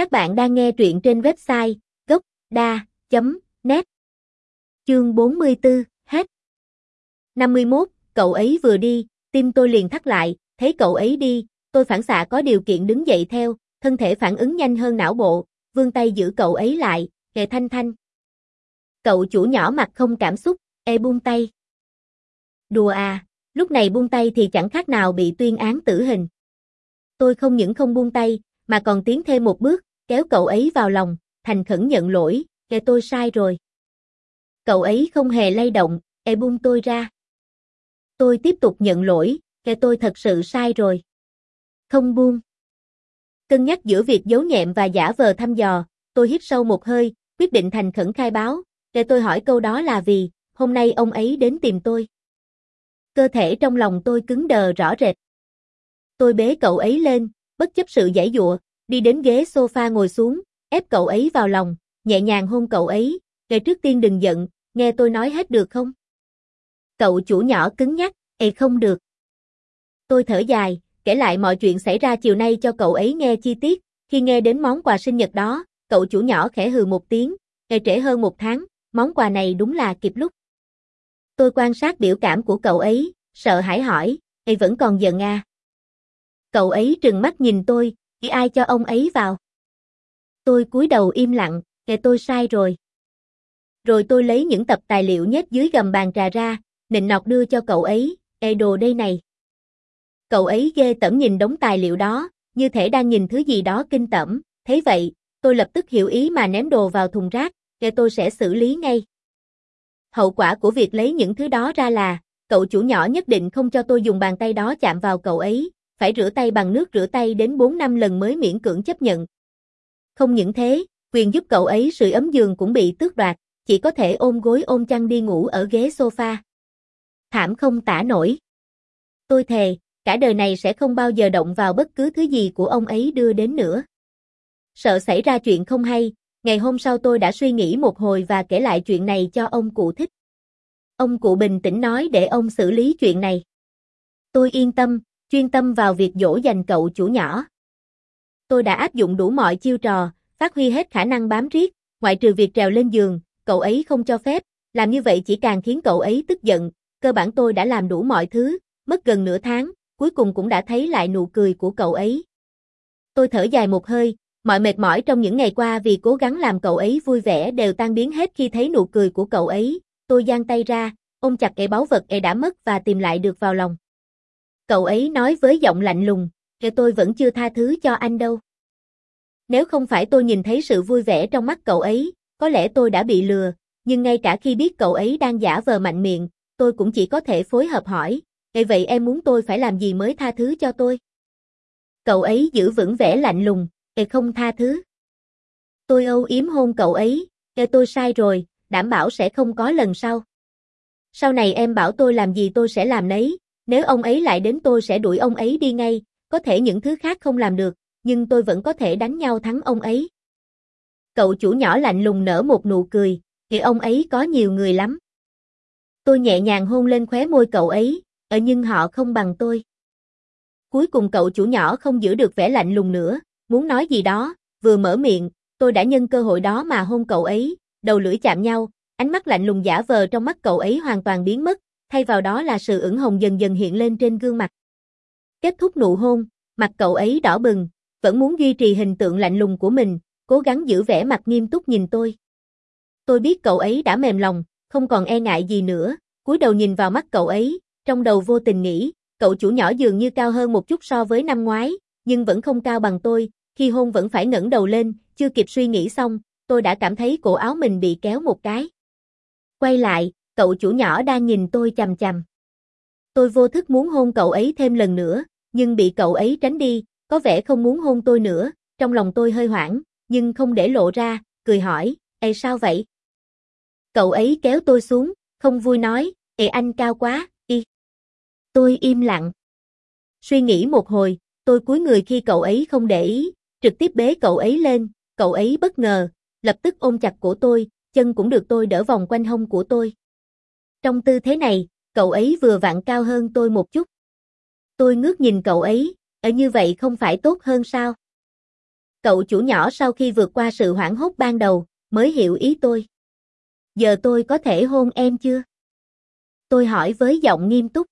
Các bạn đang nghe truyện trên website gốc.da.net Chương 44, hết. 51, cậu ấy vừa đi, tim tôi liền thắt lại, thấy cậu ấy đi, tôi phản xạ có điều kiện đứng dậy theo, thân thể phản ứng nhanh hơn não bộ, vươn tay giữ cậu ấy lại, kề thanh thanh. Cậu chủ nhỏ mặt không cảm xúc, e buông tay. Đùa à, lúc này buông tay thì chẳng khác nào bị tuyên án tử hình. Tôi không những không buông tay, mà còn tiến thêm một bước, kéo cậu ấy vào lòng, thành khẩn nhận lỗi, kể tôi sai rồi. Cậu ấy không hề lay động, e buông tôi ra. Tôi tiếp tục nhận lỗi, kể tôi thật sự sai rồi. Không buông. Cân nhắc giữa việc giấu nhẹm và giả vờ thăm dò, tôi hít sâu một hơi, quyết định thành khẩn khai báo, để tôi hỏi câu đó là vì, hôm nay ông ấy đến tìm tôi. Cơ thể trong lòng tôi cứng đờ rõ rệt. Tôi bế cậu ấy lên, bất chấp sự giải dụa, đi đến ghế sofa ngồi xuống, ép cậu ấy vào lòng, nhẹ nhàng hôn cậu ấy, kể trước tiên đừng giận, nghe tôi nói hết được không? Cậu chủ nhỏ cứng nhắc, ê không được. Tôi thở dài, kể lại mọi chuyện xảy ra chiều nay cho cậu ấy nghe chi tiết, khi nghe đến món quà sinh nhật đó, cậu chủ nhỏ khẽ hừ một tiếng, ê trễ hơn một tháng, món quà này đúng là kịp lúc. Tôi quan sát biểu cảm của cậu ấy, sợ hãi hỏi, ê vẫn còn giận à? Cậu ấy trừng mắt nhìn tôi, Ý ai cho ông ấy vào? Tôi cúi đầu im lặng, kể tôi sai rồi. Rồi tôi lấy những tập tài liệu nhét dưới gầm bàn trà ra, nịnh nọt đưa cho cậu ấy, ê đồ đây này. Cậu ấy ghê tẩm nhìn đống tài liệu đó, như thể đang nhìn thứ gì đó kinh tởm, thấy vậy, tôi lập tức hiểu ý mà ném đồ vào thùng rác, kể tôi sẽ xử lý ngay. Hậu quả của việc lấy những thứ đó ra là, cậu chủ nhỏ nhất định không cho tôi dùng bàn tay đó chạm vào cậu ấy, phải rửa tay bằng nước rửa tay đến 4 năm lần mới miễn cưỡng chấp nhận. Không những thế, quyền giúp cậu ấy sưởi ấm giường cũng bị tước đoạt, chỉ có thể ôm gối ôm chăn đi ngủ ở ghế sofa. Thảm không tả nổi. Tôi thề, cả đời này sẽ không bao giờ động vào bất cứ thứ gì của ông ấy đưa đến nữa. Sợ xảy ra chuyện không hay, ngày hôm sau tôi đã suy nghĩ một hồi và kể lại chuyện này cho ông cụ thích. Ông cụ bình tĩnh nói để ông xử lý chuyện này. Tôi yên tâm, chuyên tâm vào việc dỗ dành cậu chủ nhỏ. Tôi đã áp dụng đủ mọi chiêu trò, phát huy hết khả năng bám riết, ngoại trừ việc trèo lên giường, cậu ấy không cho phép, làm như vậy chỉ càng khiến cậu ấy tức giận, cơ bản tôi đã làm đủ mọi thứ, mất gần nửa tháng, cuối cùng cũng đã thấy lại nụ cười của cậu ấy. Tôi thở dài một hơi, mọi mệt mỏi trong những ngày qua vì cố gắng làm cậu ấy vui vẻ đều tan biến hết khi thấy nụ cười của cậu ấy, tôi giang tay ra, ôm chặt cái báu vật e đã mất và tìm lại được vào lòng. Cậu ấy nói với giọng lạnh lùng, kể tôi vẫn chưa tha thứ cho anh đâu. Nếu không phải tôi nhìn thấy sự vui vẻ trong mắt cậu ấy, có lẽ tôi đã bị lừa, nhưng ngay cả khi biết cậu ấy đang giả vờ mạnh miệng, tôi cũng chỉ có thể phối hợp hỏi, vậy vậy em muốn tôi phải làm gì mới tha thứ cho tôi? Cậu ấy giữ vững vẻ lạnh lùng, e không tha thứ. Tôi âu yếm hôn cậu ấy, e tôi sai rồi, đảm bảo sẽ không có lần sau. Sau này em bảo tôi làm gì tôi sẽ làm nấy, nếu ông ấy lại đến tôi sẽ đuổi ông ấy đi ngay, có thể những thứ khác không làm được, nhưng tôi vẫn có thể đánh nhau thắng ông ấy. Cậu chủ nhỏ lạnh lùng nở một nụ cười, thì ông ấy có nhiều người lắm. Tôi nhẹ nhàng hôn lên khóe môi cậu ấy, ở nhưng họ không bằng tôi. Cuối cùng cậu chủ nhỏ không giữ được vẻ lạnh lùng nữa, muốn nói gì đó, vừa mở miệng, tôi đã nhân cơ hội đó mà hôn cậu ấy, đầu lưỡi chạm nhau, ánh mắt lạnh lùng giả vờ trong mắt cậu ấy hoàn toàn biến mất, thay vào đó là sự ửng hồng dần dần hiện lên trên gương mặt. Kết thúc nụ hôn, mặt cậu ấy đỏ bừng, vẫn muốn duy trì hình tượng lạnh lùng của mình, cố gắng giữ vẻ mặt nghiêm túc nhìn tôi. Tôi biết cậu ấy đã mềm lòng, không còn e ngại gì nữa, cúi đầu nhìn vào mắt cậu ấy, trong đầu vô tình nghĩ, cậu chủ nhỏ dường như cao hơn một chút so với năm ngoái, nhưng vẫn không cao bằng tôi, khi hôn vẫn phải ngẩng đầu lên, chưa kịp suy nghĩ xong, tôi đã cảm thấy cổ áo mình bị kéo một cái. Quay lại, cậu chủ nhỏ đang nhìn tôi chằm chằm. Tôi vô thức muốn hôn cậu ấy thêm lần nữa, nhưng bị cậu ấy tránh đi, có vẻ không muốn hôn tôi nữa, trong lòng tôi hơi hoảng, nhưng không để lộ ra, cười hỏi, Ê sao vậy? Cậu ấy kéo tôi xuống, không vui nói, Ê anh cao quá, đi. Tôi im lặng. Suy nghĩ một hồi, tôi cúi người khi cậu ấy không để ý, trực tiếp bế cậu ấy lên, cậu ấy bất ngờ, lập tức ôm chặt cổ tôi, chân cũng được tôi đỡ vòng quanh hông của tôi. Trong tư thế này, cậu ấy vừa vặn cao hơn tôi một chút. Tôi ngước nhìn cậu ấy, ở như vậy không phải tốt hơn sao? Cậu chủ nhỏ sau khi vượt qua sự hoảng hốt ban đầu, mới hiểu ý tôi. Giờ tôi có thể hôn em chưa? Tôi hỏi với giọng nghiêm túc.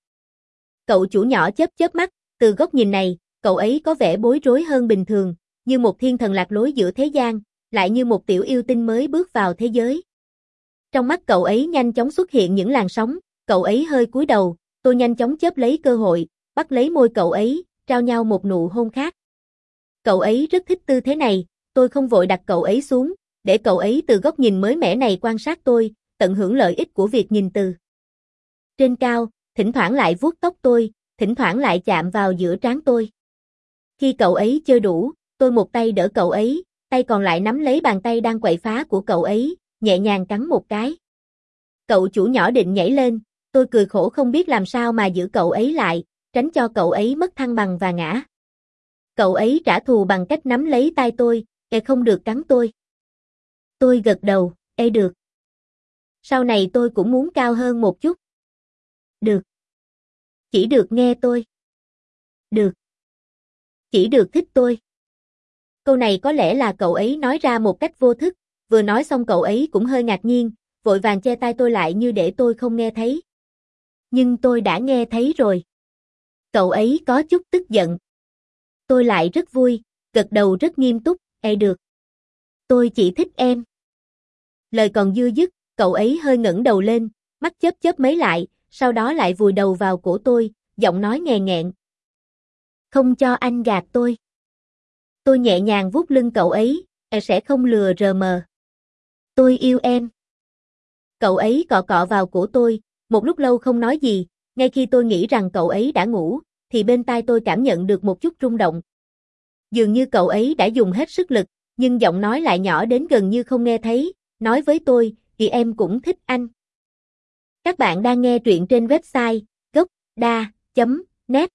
Cậu chủ nhỏ chớp chớp mắt, từ góc nhìn này, cậu ấy có vẻ bối rối hơn bình thường, như một thiên thần lạc lối giữa thế gian, lại như một tiểu yêu tinh mới bước vào thế giới. Trong mắt cậu ấy nhanh chóng xuất hiện những làn sóng, cậu ấy hơi cúi đầu, tôi nhanh chóng chớp lấy cơ hội, bắt lấy môi cậu ấy, trao nhau một nụ hôn khác. Cậu ấy rất thích tư thế này, tôi không vội đặt cậu ấy xuống, để cậu ấy từ góc nhìn mới mẻ này quan sát tôi, tận hưởng lợi ích của việc nhìn từ. Trên cao, thỉnh thoảng lại vuốt tóc tôi, thỉnh thoảng lại chạm vào giữa trán tôi. Khi cậu ấy chơi đủ, tôi một tay đỡ cậu ấy, tay còn lại nắm lấy bàn tay đang quậy phá của cậu ấy, nhẹ nhàng cắn một cái. Cậu chủ nhỏ định nhảy lên, tôi cười khổ không biết làm sao mà giữ cậu ấy lại, tránh cho cậu ấy mất thăng bằng và ngã. Cậu ấy trả thù bằng cách nắm lấy tay tôi, e không được cắn tôi. Tôi gật đầu, e được. Sau này tôi cũng muốn cao hơn một chút. Được. Chỉ được nghe tôi. Được. Chỉ được thích tôi. Câu này có lẽ là cậu ấy nói ra một cách vô thức, vừa nói xong cậu ấy cũng hơi ngạc nhiên, vội vàng che tay tôi lại như để tôi không nghe thấy. Nhưng tôi đã nghe thấy rồi. Cậu ấy có chút tức giận. Tôi lại rất vui, gật đầu rất nghiêm túc, ê được. Tôi chỉ thích em. Lời còn dư dứt, cậu ấy hơi ngẩng đầu lên, mắt chớp chớp mấy lại, sau đó lại vùi đầu vào cổ tôi, giọng nói nghè nghẹn. Không cho anh gạt tôi. Tôi nhẹ nhàng vuốt lưng cậu ấy, e sẽ không lừa rờ mờ. Tôi yêu em. Cậu ấy cọ cọ vào cổ tôi, một lúc lâu không nói gì, ngay khi tôi nghĩ rằng cậu ấy đã ngủ, thì bên tai tôi cảm nhận được một chút rung động. Dường như cậu ấy đã dùng hết sức lực, nhưng giọng nói lại nhỏ đến gần như không nghe thấy, nói với tôi, thì em cũng thích anh. Các bạn đang nghe truyện trên website gocda.net